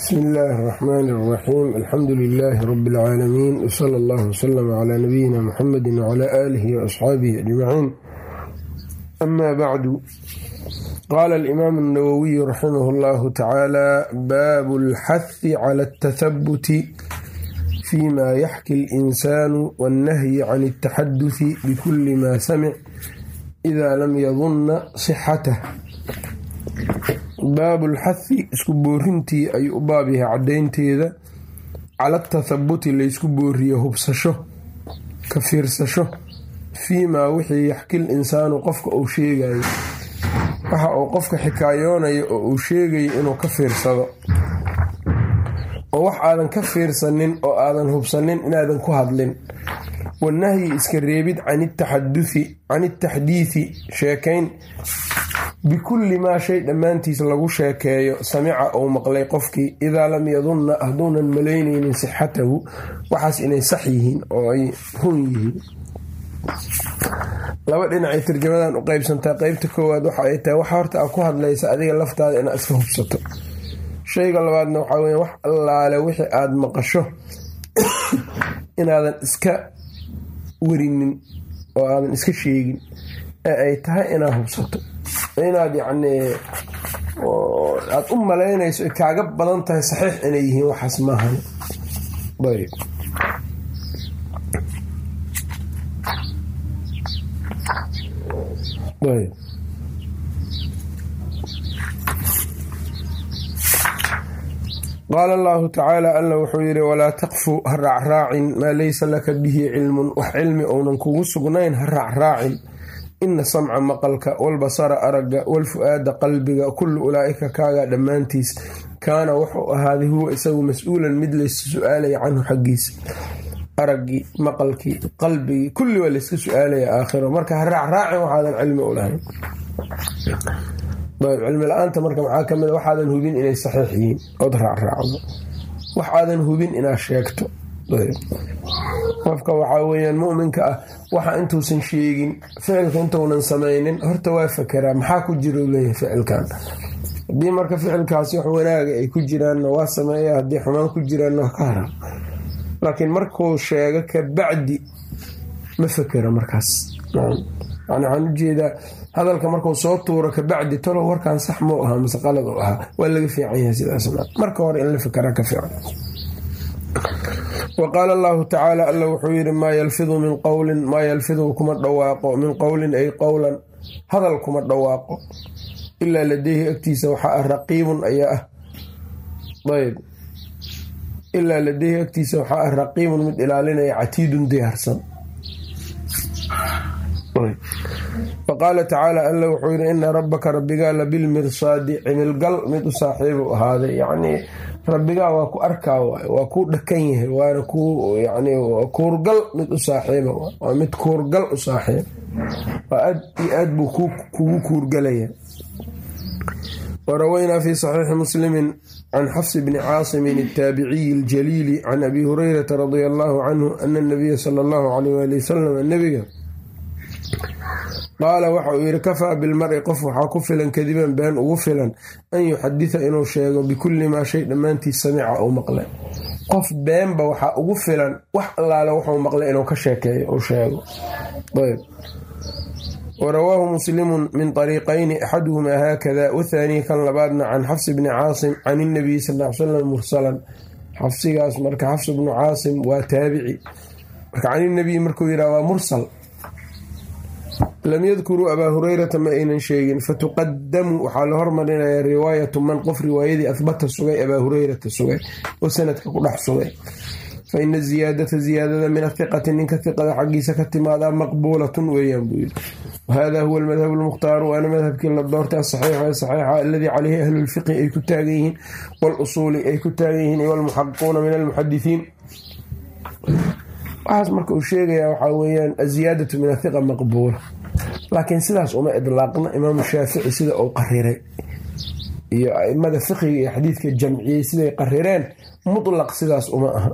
bsmi illaahi اraxmaan اraxiim alxamdu lilaahi rabi اlcaalamiin wsala allah wslm cla nabiyina muxamedi wcla aalihi waasxaabihi ajmaciin ama bacdu qaala alimaamu اnawowiyu raximah اllahu tacaala baabu اlxahi cala اltathabuti fima yaxki اlinsaanu wاnnahyi can اltaxadufi bikuli ma samic ida lam yadunna sixatah baabu lxahi isku boorintii ayuu u baab yahay caddaynteeda. Cala tathabuti laysku booriyo hubsasho ka fiirsasho fii maa wixii yaxkil insaanu qofka uu sheegayo waxa uu qofka xikaayoonayo oo uu sheegayo inuu ka fiirsado. Oo wax aadan ka fiirsanin oo aadan hubsanin inaadan ku hadlin. Wanahyi iska reebid can itaxaduthi can itaxdiithi sheekayn bikulli maa shay dhammaantiis lagu sheekeeyo samica uu maqlay qofkii idaa lam yadunna hadduunan malaynaynin sixatahu waxaas inay sax yihiin oo ay run yihiin. Laba dhinacay tarjamadan u qeybsantaa qeybta koowaad waxa ay tahay waxa horta a ku hadlaysa adiga laftaada inaad iska hubsato. Shayga labaadna waxaa weya wax allaale wixii aada maqasho inaadan iska werinin oo aadan iska sheegin ee ay tahay inaad hubsato inaad yacni aada u malaynayso ay kaaga badan tahay saxiix inay yihiin waxaas maahan ayb ayb qaala allahu tacaala alla wuxuu yidhi walaa taqfu ha raacraacin maa laysa laka bihi cilmun. Wax cilmi ounan kugu sugnayn ha raacraacin ina samca maqalka walbasara aragga walfu-aada qalbiga kullu ulaa'ika kaaga dhammaantiis kaana wuxuu ahaaday huwa isagu mas'uulan mid layska su'aalaya canhu xaggiisa araggii maqalkii qalbigii kulli waa layska su'aalaya aakhiro. Marka ha raacraacin waxaadan cilmi u lahayn. Cilmi la'aanta marka maxaa ka mid a waxaadan hubin inay saxiix yihiin. Ood raacraacdo waxaadan hubin inaad sheegto qofka waxaa weyaan muminka ah waxa intuusan sheegin ficilka intuunan samaynin horta waa fakeraa maxaa ku jiro leeyahay ficilkan? Haddii marka ficilkaasi wax wanaaga ay ku jiraanna waa sameeya haddii xumaan ku jiraanna waa ka haraa laakiin markuu sheego ka bacdi ma fakera markaas. Yani waxaan u jeedaa hadalka markuu soo tuuro kabacdi talow warkaan sax mau ahaa mase qalad u ahaa waa laga fiican yahay sidaas marka hore in la fikeraa ka fiican wa qaala allahu tacaala alla wuxuu yidhi maa yalfidu min qowlin maa yalfidu kuma dhawaaqo. Min qowlin ay qowlan hadal kuma dhawaaqo. Ilaa ladeyhi agtiisa waxaa ah raqiibun ayaa ah. Ayb. Ilaa ladeyhi agtiisa waxaa ah raqiibun mid ilaalinaya catiidun diyaarsan. Wa qaala tacaala alla wuxuu yidhi ina rabbaka rabbigaa labilmirsaadi cimilgal mid u saaxiibu ahaaday. Yacnii rabbigaa waa ku arkaa waay waa kuu dhakan yahay waana ku yani kuurgal mid u saaxiiba waa mid kuurgal u saaxiib. Waa aad iyo aad buu kugu kuurgalaya. Warawaynaa fi saxiixi muslimin can xafsi bni caasimin ataabiciyi aljaliili can abi hurayrata radia allahu canhu ana anabiya sala allahu alayh waali wasalam nabiga qaala waxa uu yidhi kafaa bilmari qof waxaa ku filan kadiban been ugu filan an yuxaditha inuu sheego bikulli maa shay dhammaantiis samica uu maqlay. Qof beenba waxaa ugu filan wax allaale wuxuu maqlay inuu ka sheekeeyo uu sheego. Warawaahu muslimun min ariiqayni axaduhumaa haakada wathaanii kan labaadna can xafsi bni caasim can inabiyi sal l salam mursalan. Xafsigaas marka xafs bnu caasim waa taabici. Marka can inabiyi markuu yidhaha waa mursal lam yadkuruu abaa hurayrata ma aynan sheegin. Fatuqadamu waxaa la hormarinayaa riwaayatu man qof riwaayadii ahbata sugay abaa hurayrata sugay oo sanadka ku dhex sugay. Fa ina ziyaadata ziyaadada min athiqati ninka hiqada xaggiisa ka timaadaa maqbuulatun weeyaan buu yidhi. Wahada huwa almadhabu lmukhtaaru waana madhabkii la doortay asaxiixu ee saxiixa aladii caleyhi ahlulfiqi ay ku taagan yihiin walusuuli ay ku taagan yihiin walmuxaqiquuna min almuxadisiin waxaas marka uu sheegayaa waxaa weyaan aziyaadatu min athiqa maqbuula laakiin sidaas uma idlaaqna imaamu shaafici sida uu qariray iyo aimada fiqiga iyo xadiidka jamciyey siday qarireen mutlaq sidaas uma aha.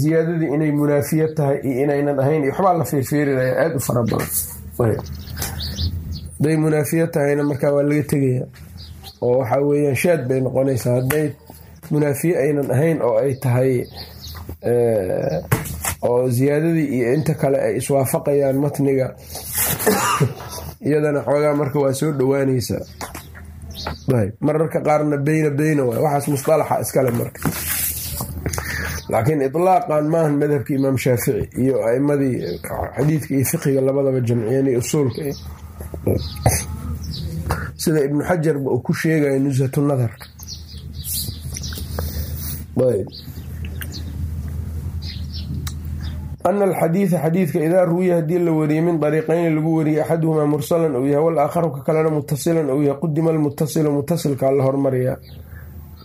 Ziyaadadii inay munaafiya tahay iyo inaynan ahayn waxbaa la fiirfiirinaya aada u fara badan. Haday munaafiya tahayna markaa waa laga tegaya oo waxaa weeyaan shaad bay noqonaysaa hadday munaafiye aynan ahayn oo ay tahay oo ziyaadadii iyo inta kale ay iswaafaqayaan matniga. Iyadana xoogaa marka waa soo dhowaanaysaa mararka qaarna beyna beyna waay. Waxaas musalaxa iskale marka. Laakiin ilaaqan maahan madhabka imaam shaafici iyo aimadii xadiidka iyo fiqiga labadaba jamciyeen iyo usuulka sida ibnu xajarba uu ku sheegaya nushatu nadarka ana alxadiida xadiidka idaa ruwiya haddii la wariyey min dariiqayni lagu wariyey axaduhumaa mursalan uu yahay walaakharu ka kalena mutasilan uu yahay qudima almutasilu mutasilkaa la hormariyaa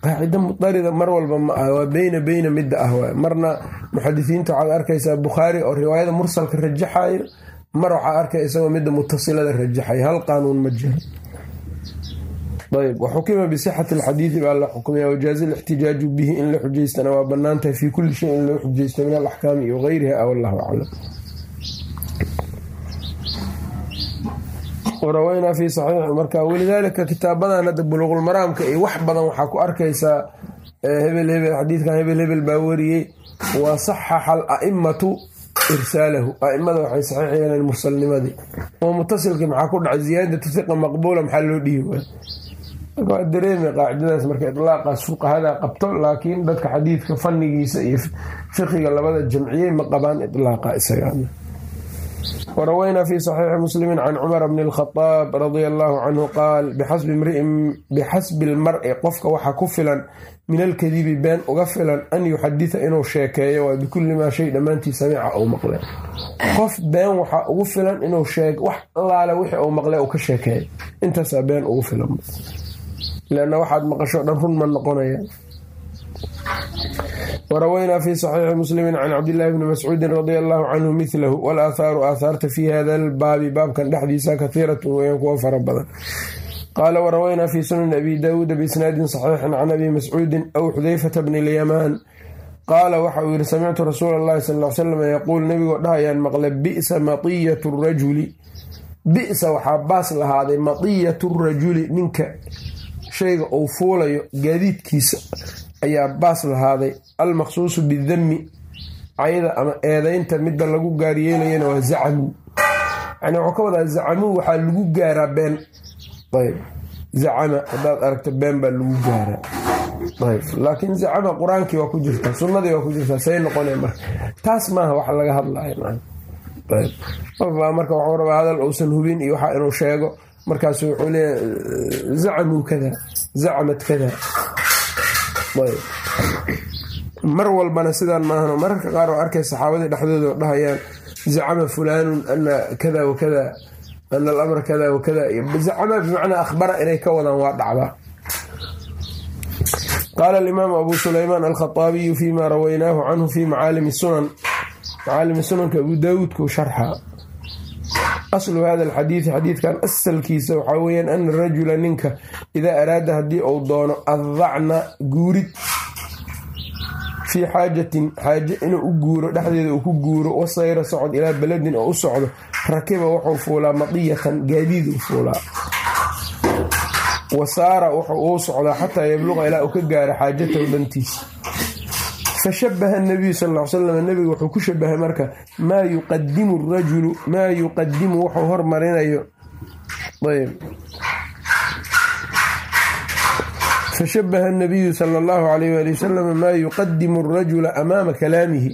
qaacida mudarida mar walba ma ah waa beyna beyna midda ah waay marna muxadisiinta waxaad arkaysaa bukhaari oo riwaayada mursalka rajaxayo mar waxaa arkay isagoo midda mutasilada rajaxay hal qaanuun ma jiro ayb waxukima bisixati alxadiidi baa la xukumaya wajaazi lixtijaaju bihi in la xujaystana waa bannaan tahay fii kulli shay in loo xujaysto min alaxkaami iyo gayriha wallahu aclam. Waraweynaa fi saxiixi marka walidaalika kitaabadan hadda buluuqulmaraamka iyo wax badan waxaa ku arkaysaa hebel hebel xadiidkan hebel hebel baa wariyey wa saxaxa ala'immatu irsaalahu. Aimada waxay saxiix yeeleen mursalnimadii. Oo mutasilkii maxaa ku dhacay ziyaadatu hiqa maqbuula maxaa loo dhihi waa dareemay qaacidadaas marka ilaaqaas fuqahada qabto laakiin dadka xadiidka fannigiisa iyo fiqiga labada jamciyey ma qabaan ilaaqa isaga waraweynaa fi saxiixi muslimi can cumar bni alkhadaab radia allaahu canhu qaal bixasbi lmari qofka waxaa ku filan min alkadibi been uga filan an yuxadita inuu sheekeeyo waa bikulli maa shay dhammaantii samica uu maqle qof been waxaa ugu filan inuu wax allaale wixii uu maqle uu ka sheekeeyo. Intaasaa been ugu filan lanna waxaad maqasho dhan run ma noqonaya waraweynaa fi saxiixi muslimi can cabdillaahi bni mascuudin radia allaahu canhu milahu walaaathaaru aathaarta fi hada albaabi baabkan dhexdiisa kahiiratun weyaan kuwa fara badan qaala waraweynaa fi sunani abi daawuuda biisnaadin saxiixin can abi mascuudin aw xudeyfata bni lyamaan qaala waxa uu yihi samictu rasuula allahi sal l salam yaquul nebigoo dhahayaan maqle bi'sa matiyatu rajuli bi'sa waxaa baas lahaaday matiyatu rajuli ninka shayga uu fuulayo gaadiidkiisa ayaa baas lahaaday almaqsuusu bidami cayda ama eedeynta midda lagu gaaryeelayana waa zacamu. Yani wuxuu ka wadaa zacamu waxaa lagu gaaraa been. Ayb zacama haddaad aragto been baa lagu gaaraa. Ayb laakiin zacama qur'aankii waa ku jirtaa sunnadii waa ku jirtaa say noqone marka taas maaha wax laga hadlayo marka waxuu rabaa hadal uusan hubin iyo waxa inuu sheego markaasu wuxuu leeya zacamuu kada zacmad kada. Mar walbana sidaan maahan mararka qaar oo arkay saxaabadii dhexdooda oo dhahayaan zacama fulaanun ana kada wakada ana alamra kada wakada zacama bimacnaa akhbara inay ka wadaan waa dhacdaa qaala alimaamu abu sulaymaan alkhaaabiyu fima rawaynaahu canhu fi macaalimi sunan macaalimi sunanka abu daawuudku sharxa aslu hada alxadiidi xadiidkan asalkiisa waxaa weyaan ana rajula ninka idaa araada haddii uu doono addacna guurid fii xaajatin xaaje inuu u guuro dhexdeeda uu ku guuro wasayra socod ilaa beledin oo u socdo rakiba wuxuu fuulaa madiyatan gaadiiduu fuulaa. Wasaara wuxuu uu socdaa xataa yabluqa ilaa uu ka gaaro xaajatahu dhantiisa fashabaha nabiyu sal l salam nebiga wuxuu ku shabahay marka maa yuqadimu rajulu maa yuqadimu wuxuu hormarinayo fashabaha nabiyu sala allahu alayh waali wasalam maa yuqadimu arajula amaama kalaamihi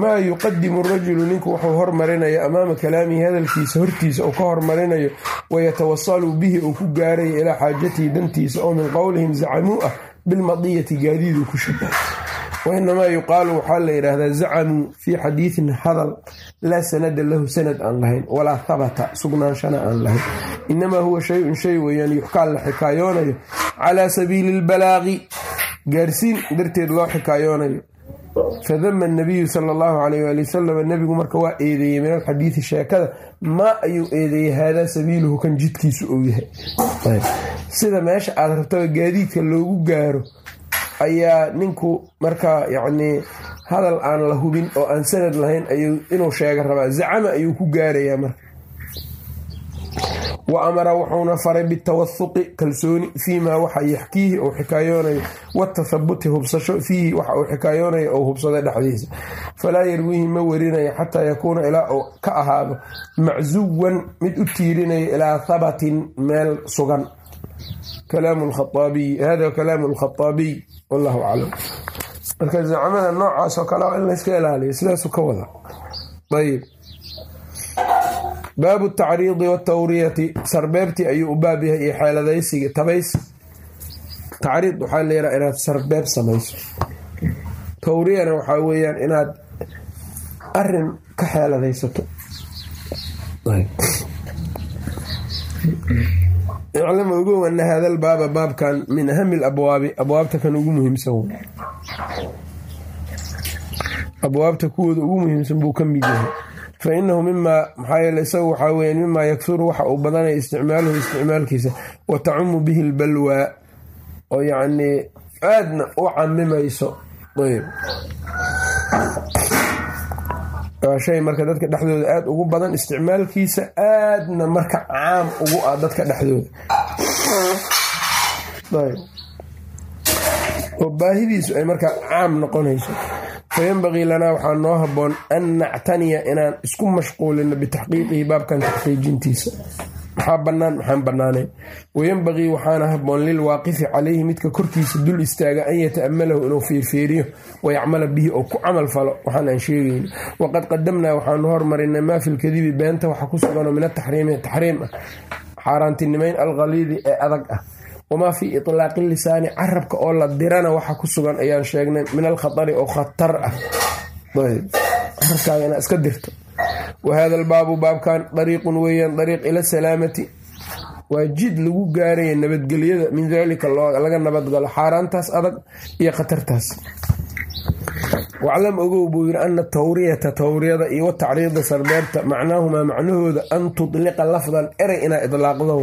maa yuqadimu rajulu ninku wuxuu hormarinayo amaama kalaamihi hadalkiisa hortiisa uu ka hormarinayo wayatawasalu bihi uu ku gaarayo ilaa xaajatihi dantiisa oo min qowlihim zacamuu ah bilmadiyati gaadiiduu ku shabahay wainamaa yuqaalu waxaa la yidhaahdaa zacamuu fii xadiidin hadal laa sanada lahu sanad aan lahayn walaa habata sugnaanshana aan lahayn inamaa huwa shay-un shay weeyaan yuxkaa la xikaayoonayo calaa sabiili lbalaaqi gaarsiin darteed loo xikaayoonayo fadama nabiyu sala allahu alayh waali wasalam nebigu marka waa eedeeyey min alxadiidi sheekada maa ayuu eedeeyey haadaa sabiiluhu kan jidkiisu ou yahay sida meesha aad rabtaba gaadiidka loogu gaaro ayaa ninku markaa yacnii hadal aan la hubin oo aan sanad lahayn ayuu inuu sheega rabaa zacama ayuu ku gaarayaa marka wa amara wuxuuna faray bitawathuqi kalsooni fiimaa waxa yaxkiihi uu xikaayoonayo watathabuti hubsasho fiihi waxa uu xikaayoonayo ou hubsada dhexdiisa falaa yarwiihi ma werinayo xataa yakuuna ilaa uu ka ahaado macsuwan mid u tiirinayo ilaa habatin meel sugan hada kalaamu lkhaaabiy wallahu aclam marka zacmada noocaasoo kale in layska ilaaliyo sidaasu ka wada ayb baabu tacriidi watawriyati sarbeebtii ayuu u baab yahay iyo xeeladaysiga tabays. Tacriid waxaa layihaha inaad sarbeeb samayso. Tawriyana waxaa weeyaan inaad arrin ka xeeladaysato. Iclama ogow ana hada albaaba baabkan min ahami labwaabi abwaabta kan ugu muhiimsan abwaabta kuwooda ugu muhiimsan buu ka mid yahay fa inahu mimaa maxaa yeele isagu waxaa weya mimaa yaksuru waxa uu badanaya isticmaaluhu isticmaalkiisa wa tacumu bihi lbalwaa oo yacnii aadna u camimayso ayb. Waa shay marka dadka dhexdooda aada ugu badan isticmaalkiisa aadna marka caam ugu ah dadka dhexdooda. Oo baahidiisu ay markaa caam noqonayso fayanbagii lanaa waxaa noo haboon an nactaniya inaan isku mashquulino bitaxqiiqihi baabkan taxqiijintiisa maxaa bannaan maxaan bannaanayn wayanbagii waxaana haboon lilwaaqifi calayhi midka korkiisa dul istaaga an yata'amalahu inuu fiirfiiriyo wayacmala bihi oo ku camal falo waxaan aan sheegayno waqad qadamnaa waxaanu hormarinay maa fi lkadibi beenta waxa ku suganoo min ataxriimi taxriim ah xaaraantinimayn alkhaliidi ee adag ah wamaa fii itlaaqi lisaani carabka oo la dirana waxa ku sugan ayaan sheegnay min alkhatari oo khatar ah carabkaaga inaa iska dirto wa hada albaabu baabkan dariiqun weeyaan dariiq ila salaamati waa jid lagu gaaraya nabadgelyada min daalika laga nabadgalo xaaraantaas adag iyo khatartaas waclam ogow buu yidhi ana tawriyata tawriyada iyo watacriida sarbeebta macnaahumaa macnahooda an tudliqa lafdan erey inaa idlaaqdo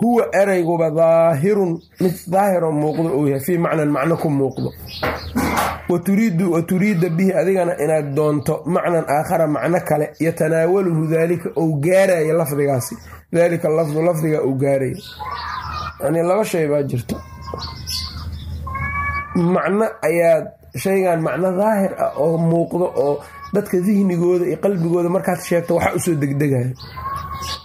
huwa ereyguba daahirun mid daahiroo muuqdo uu yahay fii macnan macno ku muuqdo. Wa turiida bihi adigana inaad doonto macnan aakhara macno kale yatanaawaluhu daalika ou gaaraya lafdigaasi. Daalika lafdu lafdiga uu gaaraya. Yani laba shay baa jirta. Macno ayaad shaygan macno daahir ah oo muuqdo oo dadka dihnigooda iyo qalbigooda markaad sheegto waxa u soo degdegayo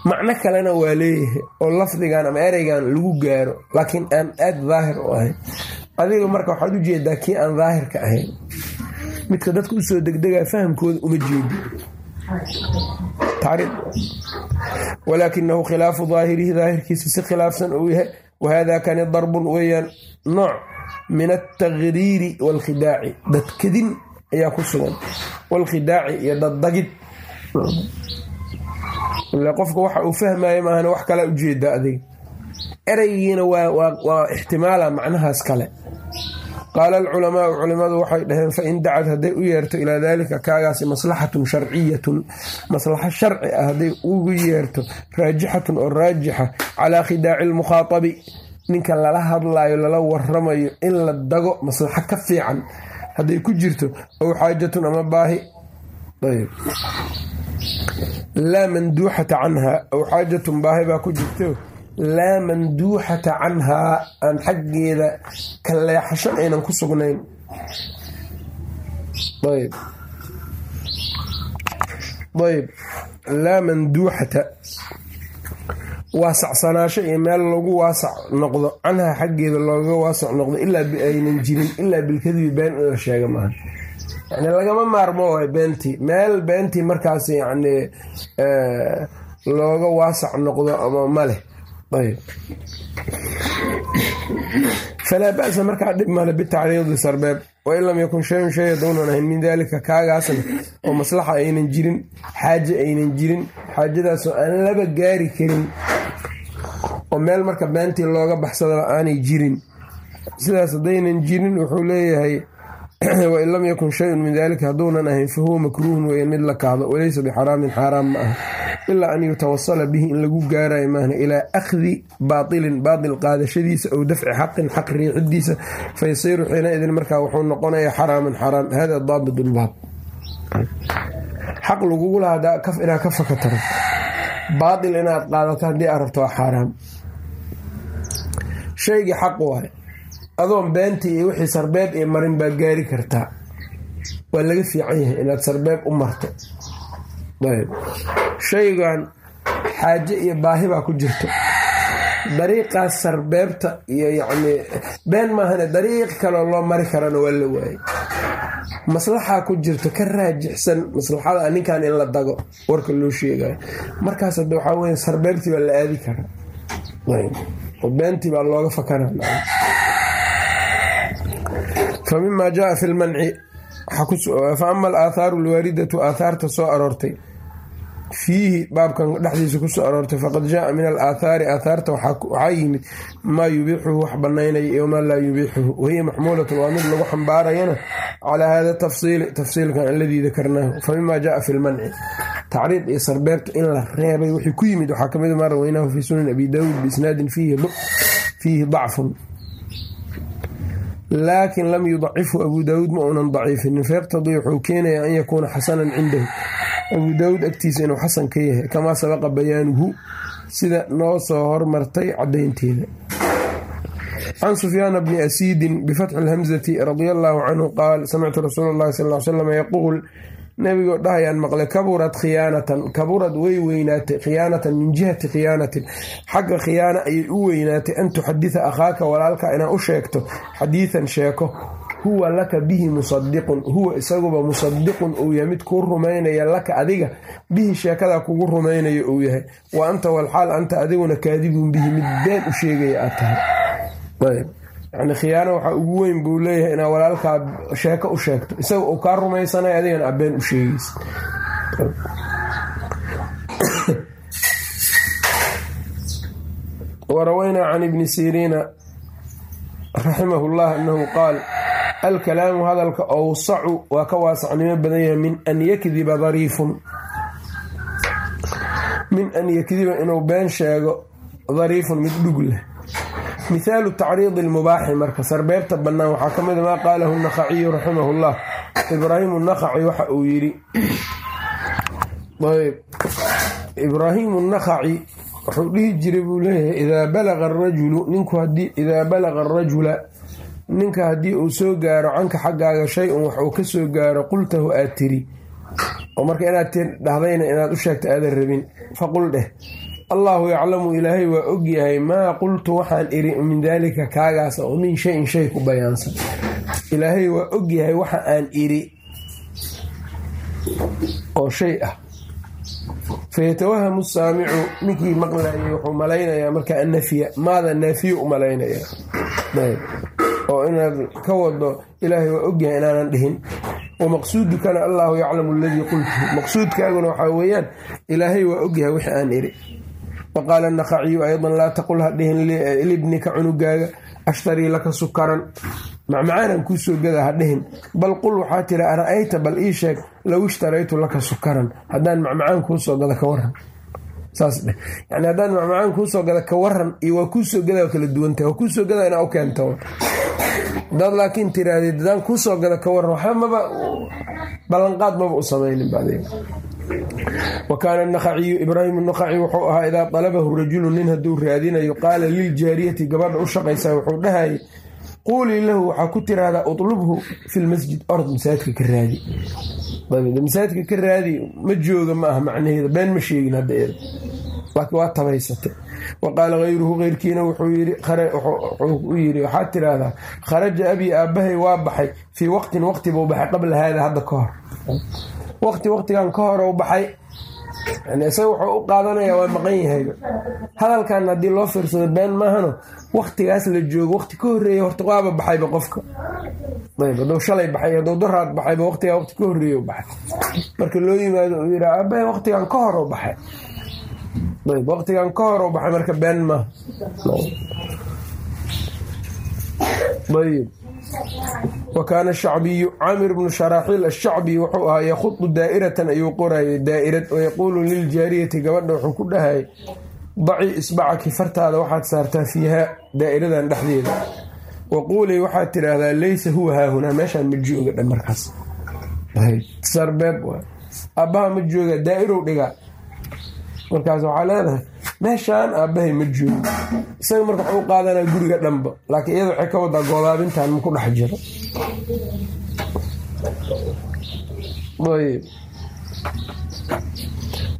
macno kalena waa leeyahay oo lafdigan ama ereygan lagu gaaro laakiin aan aad daahir u ahayn. Adiga marka waxaad u jeedaa kii aan daahirka ahayn midka dadka u soo degdegaya fahamkooda uma jeedi walaakinahu khilaafu daahirihi daahirkiisa si khilaafsan uu yahay. Wahada kani darbun weeyaan nooc min altaqriiri waalkhidaaci dadkadin ayaa ku sugan. Waalkhidaaci iyo daddagid ila qofka waxa uu fahmaya maahana wax kalaa ujeeda adiga ereygiina waa ixtimaala macnahaas kale. Qaala alculamaau culimadu waxay dhaheen fain dacad hadday u yeerto ilaa daalika kaagaasi maslaxatun sharciyatun. Maslaxo sharci ah hadday ugu yeerto raajixatun oo raajixa calaa khidaaci lmukhaatabi ninka lala hadlayo lala waramayo in la dago maslaxo ka fiican. Hadday ku jirto ow xaajatun ama baahi laa manduuxata canhaa ow xaajatun baahi baa ku jirto. Laa manduuxata canhaa aan xaggeeda ka leexasho aynan ku sugnayn. Ayb ayb laa manduuxata waasacsanaasho iyo meel lagu waasac noqdo. Canhaa xaggeeda looga waasac noqdo ilaa aynan jirin ilaa bilkadibi been in la sheega maaha yani lagama maarmo waay beentii meel beentii markaas yani looga waasac noqdo ama maleh ayb falaa ba'sa markaa dhib male bitacriidi sarbeeb wain lam yakun shayun shay hadownan ahayn min daalika kaagaasna oo maslaxa aynan jirin xaaje aynan jirin xaajadaasoo aan laba gaari karin oo meel marka beentii looga baxsadaba aanay jirin. Sidaas haddaynan jirin wuxuu leeyahay wain lam yakun shayun min dalika hadduunan ahayn fa huwa makruuhun weyan mid la kaado walaysa bixaraamin xaaraam ma aha ilaa an yutawasala bihi in lagu gaarayo maahna ilaa akhdi baatilin baatil qaadashadiisa ow dafci xaqin xaq riixidiisa fayasiiru xiinaidin markaa wuxuu noqonayaa xaraaman xaraam hada daabit lbaab xaq lagugu lahaa inaad ka fakataro baatil inaad qaadato haddii aad rabto waa xaaraam shaygii xaq waay adoon beentii iyo wixii sarbeeb iyo marin baa gaari kartaa waa laga fiican yahay inaad sarbeeb u marto. Shaygan xaaje iyo baahi baa ku jirto. Dariiqaas sarbeebta iyo yacnii been maahane dariiq kaloo loo mari karana waa la waayay. Maslaxaa ku jirto ka raajixsan maslaxada ninkan in la dago warka loo sheegayo markaas hadda waxaa weya sarbeebtii baa la aadi karaa. Beentii baa looga fakana fa jaa fi lmanci fa ama alwaaridatu aathaarta soo aroortay fiihi baabkan dhexdiisa ku soo aroortay faqad jaaa min alaathaari aathaarta waxaa yimid maa yubiixuhu wax banaynaya iyo maa laa yubiixuhu wahiya maxmuulatun waa mid lagu xambaarayana calaa hada tafsiili tafsiilkan aladii dakarnaahu fa mima jaaa fi lmanci tacriid iyo sarbeebta in la reebay wixii ku yimid waxaa ka mid maa raweynaahu fi sunan abi daawuud biisnaadin fiihi dacfun laakin lam yudacifhu abu daawuud ma uunan daciifinin fayaqtadii wuxuu keenayaa an yakuuna xasanan cindahu. Abuu daawuud agtiisa inuu xasan ka yahay kamaa sabaqa bayaanuhu sida noo soo hormartay cadaynteeda can sufyaana bni asiidin bifatxi lhamzati radia allaahu canhu qaal samictu rasuula llahi sal l slam yaquul nabigoo dhahayaan maqlay kaburad khiyaanatan kaburad way weynaatay khiyaanatan min jihati khiyaanatin xagga khiyaana ayay u weynaatay an tuxaditha akhaaka walaalka inaad u sheegto xadiidan sheeko huwa laka bihi musadiqun huwa isaguba musadiqun uu yahay mid kuu rumaynaya laka adiga bihi sheekadaa kugu rumaynayo uu yahay. Wa anta walxaal anta adiguna kaadibun bihi mid been u sheegaya aad tahay yani khiyaano waxaa ugu weyn buu leeyahay inaa walaalkaa sheeko u sheegto. Isaga uu kaa rumaysanay adigana abeen u sheegaysa. Warawaynaa can ibni siriina raximahu llah anahu qaal alkalaamu hadalka owsacu waa ka waasacnimo badan yahay min an yakdiba dariifun. Min an yakdiba inuu been sheego dariifun mid dhug leh mithaalu tacriidi lmubaaxi marka sarbeebta bannaan waxaa ka mida maa qaalahu naqaciyu raximahu llah ibraahimu naqaci waxa uu yidhi ayb ibraahimu naqaci wuxuu dhihi jiray buu leeyahay idaa balaqa arajulu ninku idaa balaqa arajula ninka haddii uu soo gaaro canka xaggaaga shay-un wax uu ka soo gaaro qultahu aad tiri. oo marka inaad dhahdayna inaad u sheegto aadan rabin. Faqul dheh allaahu yaclamu ilaahay waa ogyahay maa qultu waxaan iri min daalika kaagaas oo min shayin shay ku bayaansan. Ilaahay waa ogyahay waxa aan iri oo shay ah. Fayatawahamu saamicu ninkii maqlayay wuxuu malaynayaa marka annafya maada naafiyo u malaynayaa oo inaad ka wado ilaahay waa ogyahay inaanan dhihin. Wamaqsuudukana allaahu yaclamu aladii qultu. Maqsuudkaaguna waxaa weeyaan ilaahay waa ogyahay wixii aan iri waqaala naqaciyu aydan laa taqul ha dhihin libnika cunugaaga ashtarii laka sukaran macmacaanan kuu soo gada ha dhihin bal qul waxaa tiri ara-ayta bal ii sheeg low ishtaraytu laka sukaran haddaan macmacaan kuu soo gada ka waran saas dheh yani haddaan macmacaan kuu soo gada ka waran iyo waa kuu soo gada kala duwantahay waa kuu soo gada inaa u keento hadaad laakiin tiraahdeed haddaan kuu soo gada ka waran waxba maba ballanqaad maba u samaynin badig wa kaana naqaciyu ibraahim naqaci wuxuu ahaa idaa dalabahu rajulu nin hadduu raadinayo qaala liljaariyati gabadha u shaqaysa wuxuu dhahayay quulii lahu waxaa ku tiraahdaa utlubhu fi lmasjid orod masaajidka ka raadi. Masaajidka ka raadi ma jooga ma aha macnaheeda been ma sheegin hadda eeda laakiin waa tabaysatay. Wa qaala hayruhu keyrkiina wuxuu u yiri waxaad tiraahdaa kharaja abii aabbahay waa baxay fii waqtin waqti buu baxay qabla haada hadda ka hor waqti waqtigan ka hor u baxay. Isaga wuxuu u qaadanaya waa maqan yahayba hadalkan haddii loo fiirsado been maahano waqtigaas la joogo waqti ka horreeya horta waaba baxayba qofka. Ayb hadduu shalay baxay hadduu daraad baxayba waqtigaa waqti ka horreeya u baxay. Marka loo yimaado uu yidhaa aabbahay waqtigan ka hor baxay. Waqtigan ka hor baxay marka been maaha wa kaana shacbiyu caamir bnu sharaaxiil ashacbi wuxuu ahaa yakhudu daa'iratan ayuu qorayay daa'irad wayaquulu liljaariyati gabadha wuxuu ku dhahayay dacii isbacaki fartaada waxaad saartaa fiihaa daa'iradan dhexdeeda waquulay waxaad tidhaahdaa leysa huwa haahunaa meeshaan ma jooga dhan markaas sarbeeb aabbaha ma jooga daa'irow dhigaa markaas waxaa leedahay meeshaan aabbahay ma joogo isaga marka waxuu qaadanaa guriga dhanba laakiin iyada waxay ka wadaa goodaabintan ma ku dhex jiro.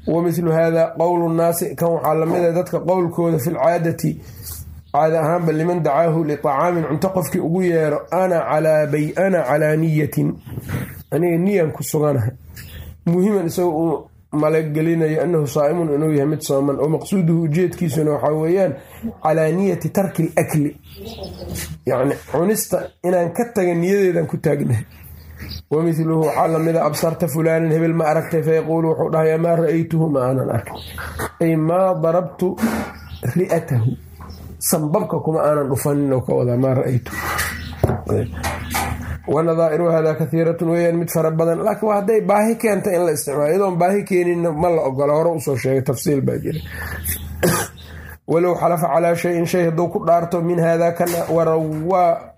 Wamilu hada qowlu nnaasi kan waxaa lamida dadka qowlkooda fi lcaadati caada ahaanba liman dacaahu liطacaamin cunto qofkii ugu yeero ana calaa niyatin. Aniga niyan ku suganahay. Muhiman isagoo malagelinayo anahu saa'imun inuu yahay mid sooman. Oo maqsuuduhu ujeedkiisuna waxaa weeyaan calaa niyati tarki lakli yacni cunista inaan ka taga niyadeedan ku taagnahay wamiluhu waxaa lamida absarta fulaanan hebel ma aragtay fayaquulu wuxuu dhahay maa ra'aytuhu? Ma aanan arkay ay maa darabtu ri'atahu? Sanbabka kuma aanan dhufanin ka wadaa maa ra'aytu wanadaa'iru hada kahiiratun weyaan mid fara badan. Laakiin waa hadday baahi keenta in la isticmaalo. Iyadoon baahi keeninna ma la ogola hore u soo sheegay tafsiil baa jira walow xalafa calaa shayin shay hadduu ku dhaarto min hada kana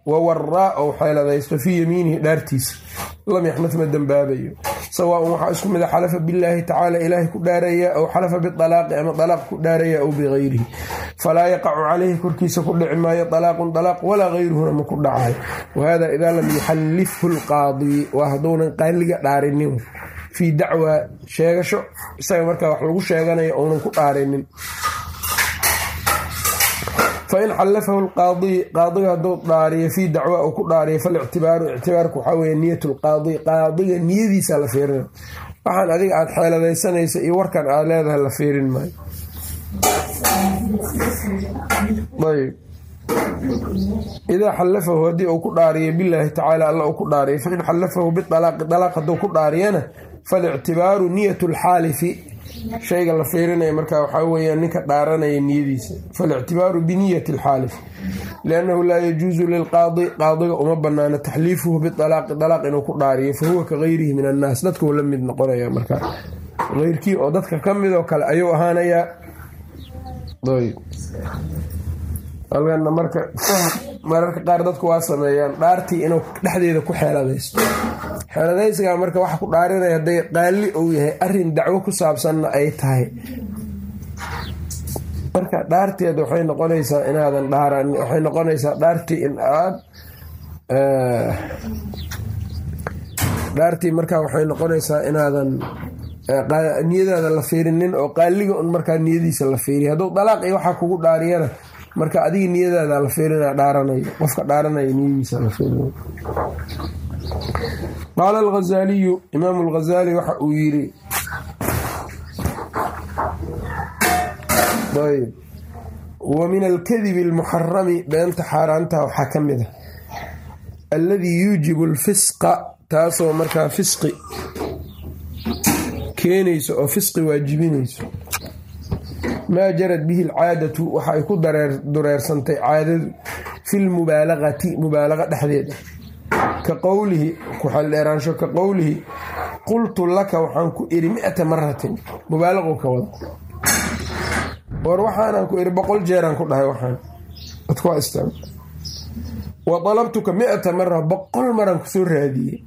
wawaraa ou xeeladaysto fii yamiinihi dhaartiisa. Lam yaxnad ma dembaabayo sawaaun waxaa isku mida xalafa billaahi tacaala ilaahay ku dhaaraya aw xalafa bialaaqi ama alaaq ku dhaaraya aw bigayrihi falaa yaqacu calayhi korkiisa ku dhici maayo alaaqun alaaq walaa gayruhuna ma ku dhacayo. Wahada idaa lam yuxallifhu lqaadi waa hadduunan qaaliga dhaarinin. Fii dacwaa sheegasho. Isaga markaa wax lagu sheeganayo uunan ku dhaarinin fain xallafahu lqaadiy qaadiga hadduu dhaariyo fii dacwa uu ku dhaariyo falictibaaru ictibaarku waxaa weeye niyat lqaadi qaadiga niyadiisa la fiirina waxaan adiga aada xeeladaysanaysa iyo warkan aada leedahay la fiirin maayo ayb idaa xallafahu haddii uu ku dhaariyo bilaahi tacaala alla uu ku dhaariyo fain xallafahu bialaaqi alaaq hadduu ku dhaariyana falictibaaru niyat lxaalifi shayga la fiirinaya markaa waxaa weyaan ninka dhaaranaya niyadiisa. Falictibaaru biniyati alxaalif liannahu laa yajuusu lilqaadi qaadiga uma banaano taxliifuhu bialaaqi alaaq inuu ku dhaariyo fa huwa ka gayrihi min annaas. Dadkuu la mid noqonaya markaa eyrkii oo dadka ka midoo kale ayuu ahaanayaa halkana marka mararka qaar dadku waa sameeyaan dhaartii inuu dhexdeeda ku xeeladaysto. Xeeladaysiga marka waxa ku dhaarinaya hadday qaali uu yahay arrin dacwo ku saabsanna ay tahay. Marka dhaarteed waxay noqonaysaa inaadan dhaaran waxay noqonaysaa dhaartii in aad dhaartii marka waxay noqonaysaa inaadan niyadaada la fiirinin oo qaaliga un markaa niyadiisa la fiiriya hadduu dalaaq iyo waxaa kugu dhaariyana marka adiga niyadaada la fiirina dhaaranayo qofka dhaaranaya niyadiisa la fiirina qaala alghazaaliyu imaamu alghazaali waxa uu yiri wa min alkadibi almuxarami beenta xaaraantaha waxaa ka mid a alladii yuujibu alfisqa taasoo markaa fisqi keenayso oo fisqi waajibinayso maa jarad bihi alcaadatu waxa ay ku dureersantay caadadu fi lmubaalagati mubaalaqa dhexdeeda ka qowlihi ku-xeeldheeraansho ka qowlihi qultu laka waxaan ku iri mi-ata maratin mubaalaqu ka wada war waxaanaan ku iri boqol jeeraan ku dhahay waxaan. Wa dalabtuka mi-ata mara boqol maraan ku soo raadiyey.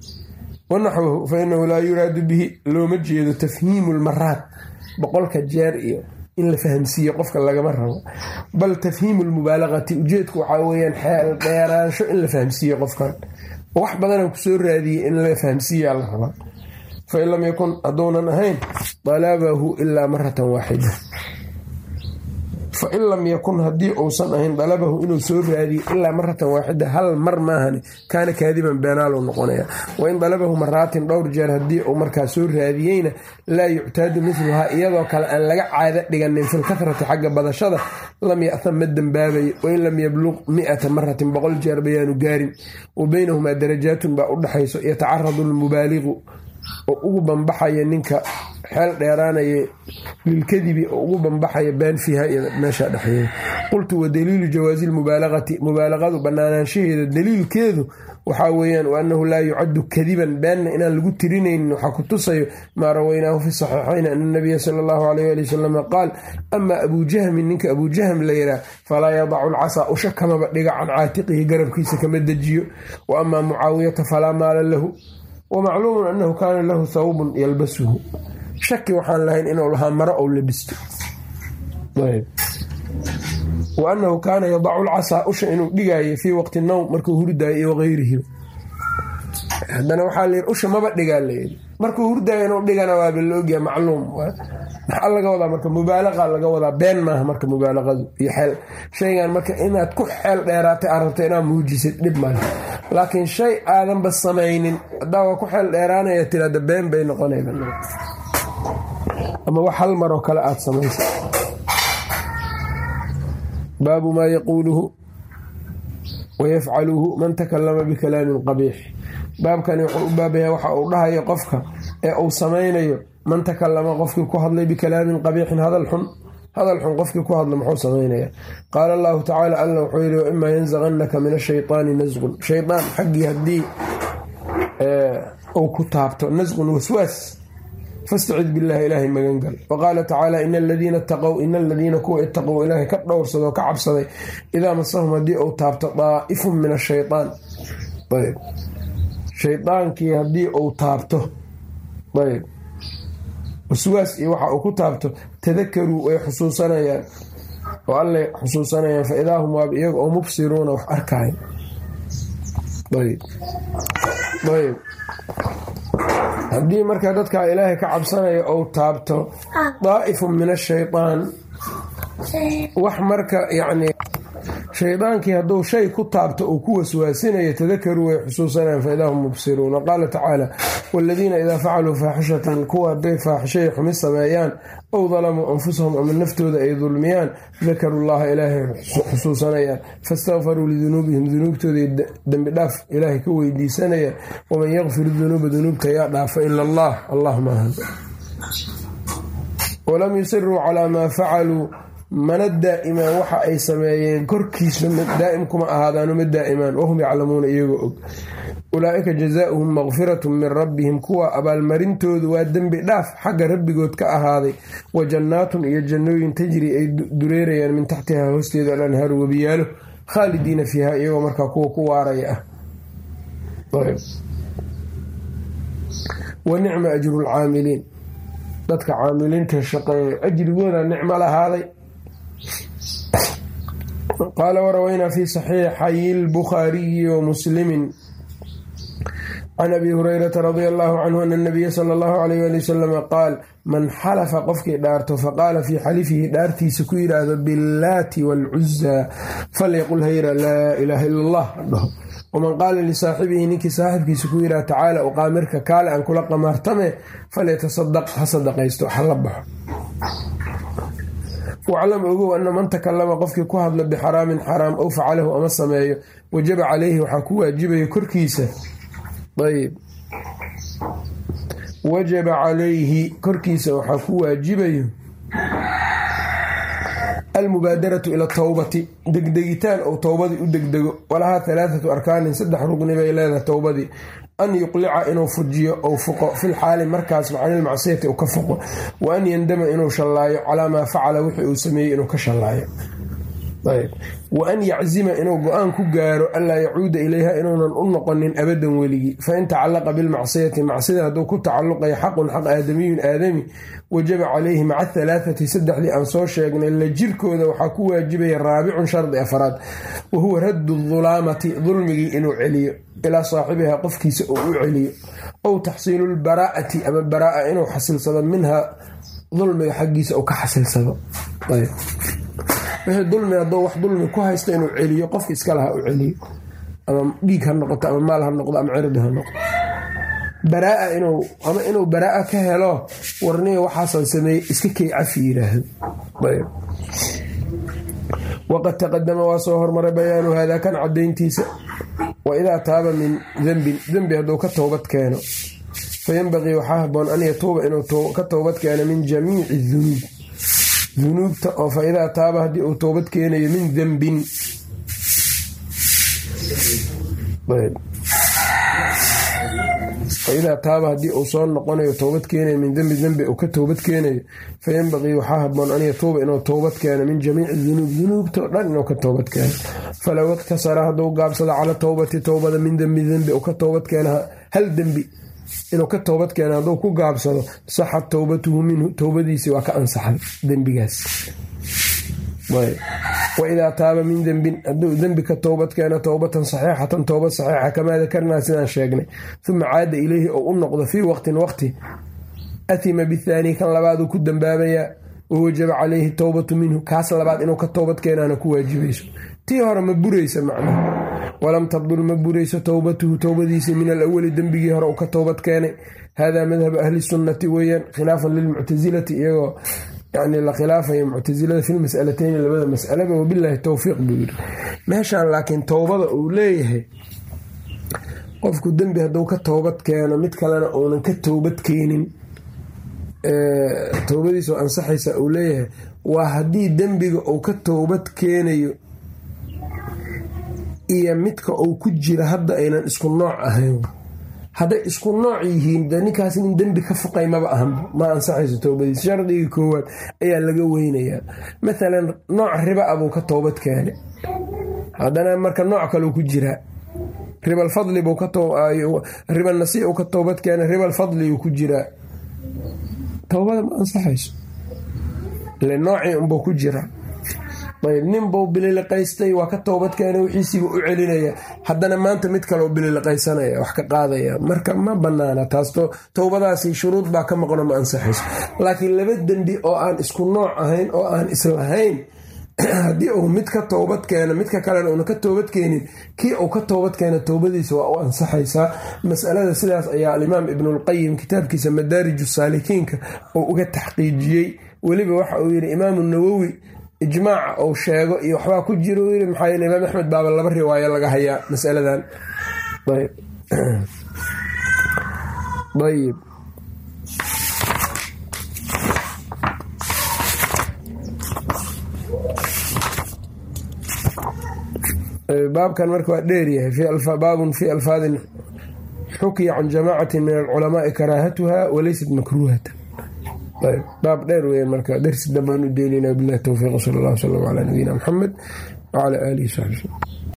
Wanaxwahu fa laa yuraadu bihi looma jeedo tafhiimu lmaraat boqolka jeer iyo in la fahamsiiye qofka lagama rabo bal tafhiimu lmubaalaqati ujeedku waxaa weyaan xeel dheeraansho in la fahamsiiye qofkan wax badanaan ku soo raadiyey in la fahamsiiyaa la rabaa. Fain lam yakun hadduunan ahayn dalabahu ilaa maratan waaxida fain lam yakun haddii uusan ahayn dalabahu inuu soo raadiyo ilaa maratan waaxida hal mar maahani kaana kaadiban beenaaluu noqonaya. Wain dalabahu maraatin dhowr jeer haddii uu markaa soo raadiyeyna laa yuctaadu miluhaa iyadoo kale aan laga caado dhiganin filkathrati xagga badashada lam ya'tam ma dembaabayo wain lam yabluq mi'ata maratin boqol jeer bayaanu gaarin. Wa beynahumaa darajaatun baa u dhexayso yatacaradu lmubaaliqu oo ugu banbaxaya ninka xeel dheeraanaya lilkadibi oo ugu banbaxaya been fiiha iyo meesha dhexeeya. Qultu wa daliilu jawaazi lmubaalaqati mubaalaqadu banaanaanshaheeda daliilkeedu waxaa weeyaan wa annahu laa yucaddu kadiban. Beenna inaan lagu tirinaynin waxaa ku tusayo maa rawaynaahu fi saxiixayn ana nabiya sala allahu alayh ali wasalama qaal amaa abuu jahmin ninka abuu jahm la yihaah falaa yadacu lcasaa usha kamaba dhiga can caatiqihi garabkiisa kama dejiyo. Wa amaa mucaawiyata falaa maala lahu. Wamacluumun annahu kaana lahu thawbun yalbasuhu shaki waxaan lahayn inuu lahaa maro ou labisto. Wa annahu kaana yadacu lcasaa usha inuu dhigaayo fii waqti nowm markuu hurdaayo iyo waqayrihi haddana waxaa layidhi usha maba dhigaa layidhi markuu hurdaayo inuu dhigana waaba la ogyaha macluum maxaa laga wadaa marka mubaalaqa laga wadaa? Been maaha marka mubaalaqadu iyo xeel. Shaygan marka inaad ku xeel dheeraatay aad inaad muujisid dhib male laakiin shay aadanba samaynin. Haddaa waa ku xeel dheeraanaya tiraada been bay noqonayda ama wax hal maroo kale aada samaysa. Baabu maa yaquuluhu wayafcaluhu man takalama bikalaamin qabiix. Baabkani wuxuu u baabaya waxa uu dhahayo qofka ee uu samaynayo man takalama qofkii ku hadlay bikalaamin qabiixin hadal xun hadal xun qofkii ku hadla muxuu samaynaya qaala allahu tacaala alla wuxuu yidhi waimaa yanzaqannaka min ashaytaani nasqun shaydaan xaggii haddii uu ku taabto nasqun waswaas fastacid billahi ilaahay magangal waqaala tacaala ina aladiina itaqow ina aladiina kuwa itaqow ilaahay ka dhowrsadoo ka cabsaday idaa masahum haddii uu taabto daa'ifun min ashaytaan ayb shaydaankii haddii uu taabto ayb waswaas iyo waxa uu ku taabto tadakaruu way xusuusanayaan oo allay xusuusanayaan fa idaa hum waaba iyaga oo mubsiruuna wax arkaayo ayb ayb haddii marka dadkaa ilaahay ka cabsanaya ou taabto daa'ifun min ashaytaan wax marka yacni shaydaankii hadduu shay ku taabto uu ku waswaasinayo tadakaruu way xusuusanayaan fa idaa hum mubsiruun waqaala tacaala waaladiina idaa facaluu faaxishatan kuwa hadday faaxishay xumi sameeyaan ow dalamuu anfusahum ama naftooda ay dulmiyaan dakaruu llaha ilaahay xusuusanayaan. Faistakfaruu lidunuubihim dunuubtooday dembi dhaaf ilaahay ka weydiisanayaan. Waman yakfir dunuuba dunuubta yaa dhaafa ila allah. Allah maahan walam yusiruu calaa maa facaluu mana daa'imaan waxa ay sameeyeen korkiisa daa'im kuma ahaadaano ma daa'imaan. Wahum yaclamuuna iyagoo og. Ulaa'ika jazaauhum makfiratun min rabbihim. Kuwa abaalmarintoodu waa dembi dhaaf xagga rabbigood ka ahaaday. Wa jannaatun iyo jannooyin tajri ay dureerayaan min taxtihaa hoosteeda alanhaaru webiyaalo khaalidiina fiiha iyagoo markaa kuwa ku waaraya. Ah wa nicma ajru lcaamiliin dadka caamiliinta shaqeeya ajrigooda nicmo lahaaday qaala warawaynaa fi saxiixay lbukhaariyi wa muslimi can abi hurayrata radia allahu canhu ana nabiya sala allahu alayh ali wasalama qaal man xalafa qofkii dhaarto faqaala fii xalifihi dhaartiisa ku yidhaahdo billaati waalcuzaa falyaqul hayra laa ilaaha ila allah dhaho waman qaala lisaaxibihi ninkii saaxibkiisa ku yidhaha tacaala uqaamirka kaale aan kula qamaartame falyatasadaq ha sadaqaysto hala baxo waclam ogow ana man takalama qofkii ku hadla bixaraamin xaraam ow facalahu ama sameeyo wajaba calayhi waxaa ku waajibaya korkiisa. Ayb wajaba calayhi korkiisa waxaa ku waajibayo almubaadaratu ila towbati degdegitaan ou towbadii u degdego walahaa halaathatu arkaanin saddex rugni bay leedahay towbadii an yuqlica inuu fujiyo ou fuqo filxaali markaasba canilmacsiyati uu ka fuqo wa an yandama inuu shallaayo calaa maa facala wixii uu sameeyey inuu ka shallaayo wa an yaczima inuu go'aan ku gaaro anlaa yacuuda ilayha inuunan u noqonin abadan weligii. Fain tacallaqa bilmacsiyati macsida hadduu ku tacalluqayo xaqun xaq aadamiyun aadami wajaba calayhi maca halaathati saddexdii aan soo sheegnay la jirkooda waxaa ku waajibaya raabicun shardi afraad wa huwa raddu dulaamati dulmigii inuu celiyo ilaa saaxibiha qofkiisa uu u celiyo. Ow taxsiilu lbaraa'ati ama baraa'a inuu xasilsado minha dulmiga xaggiisa uu ka xasilsado wixii dulmi hadduu wax dulmi ku haysta inuu celiyo qofka iska laha u celiyo. Ama dhiig ha noqoto ama maal ha noqdo ama cirdi ha noqdo. Baraa inuu ama inuu baraa ka helo warniga waxaasaan sameeyey iska kay cafi yiraahdo. Waqad taqadama waa soo hormaray bayaanu haadaa kan cadayntiisa wa idaa taaba min dembin dembi hadduu ka toobad keeno. Fayanbaqii waxaa haboon an yatuuba inuu ka toobad keeno min jamiici dunuub dunuubta oo fa idaa taaba haddii uu toobad keenayo min dembin. Faidaa taaba haddii uu soo noqonayo toobad keenayo min dembi dembi uu ka toobad keenayo fayanbaqii waxaa haboon an yatuuba inuu toobad keeno min jamiici dunuub. Dunuubtao dhan inuu ka toobad keeno. Falow iktasara hadduu gaabsado cala towbati towbada min dembi dembi uu ka toobad keeno hal dembi inuu ka toobad keeno hadduu ku gaabsado saxad towbatuhu minhu towbadiisii waa ka ansaxay dembigaas. Waidaa taaba min dembin hadduu dembi ka towbad keeno towbatan saxiixatan towbad saxiixa kamaa dakarnaa sidaan sheegnay. Uma caada ileyhi ou u noqdo fii waqtin waqti athima bithaani kan labaaduu ku dambaabayaa wawajaba calayhi towbatu minhu kaas labaad inuu ka towbad keenaana ku waajibayso tii hore ma buraysa macnaha walam tabdul ma burayso towbatuhu towbadiisii min alawali dembigii hore uu ka towbad keenay hada madhabu ahli sunnati weeyaan khilaafan lilmuctasilati iyagoo yani la khilaafaya muctasilada fi lmas'alateyni labada mas'alaba wabilaahi towfiiq buu yiri meeshaan laakiin towbada uu leeyahay qofku dembi hadduu ka towbad keeno mid kalena uunan ka towbad keenin towbadiisoo ansaxaysa uu leeyahay waa haddii dembiga uu ka towbad keenayo iyo midka uu ku jira hadda aynan isku nooc ahayn. Hadday isku nooc yihiin de ninkaas nin dembi ka fuqay maba ahanba ma ansaxayso towbadiis shardigii koowaad ayaa laga weynayaa. Mathalan nooc riba abuu ka towbad keenay. Haddana marka nooc kaleu ku jiraa ribalfadli riba nasi uu ka towbad keenay ribalfadliuu ku jiraa towbada ma ansaxayso. Ile noocii unbuu ku jiraa ayb ninbuu bililiqaystay waa ka towbad keena wixiisiiba u celinaya. Haddana maanta mid kaleo bililiqaysanaya wax ka qaadaya. Marka ma banaana taas towbadaasi shuruud baa ka maqno ma ansaxayso. Laakiin laba dembi oo aan isku nooc ahayn oo aan islahayn haddii uu mid ka towbad keeno midka kalena uuna ka toobad keenin kii uu ka toobad keena towbadiisa waa u ansaxaysaa masalada sidaas ayaa alimaam ibnulqayim kitaabkiisa madaariju saalikiinka uu uga taxqiijiyey. Weliba waxa uu yidhi imaamu nawowi ijmaaca uu sheego iyo waxbaa ku jira uu yiri maxaa yeele imaam axmed baaba laba riwaayo laga hayaa masaladan. Ayb baabkan marka waa dheeryahay baabun fi alfaadin xukiya can jamaacatin min alculamaai karaahatuha walaysat makruuhatan baab dheer weyan marka darsi dambaan u deynayna bilahi towfiiq sal allah wslam calaa nabiyina muxamed wcalaa aalihi saxbi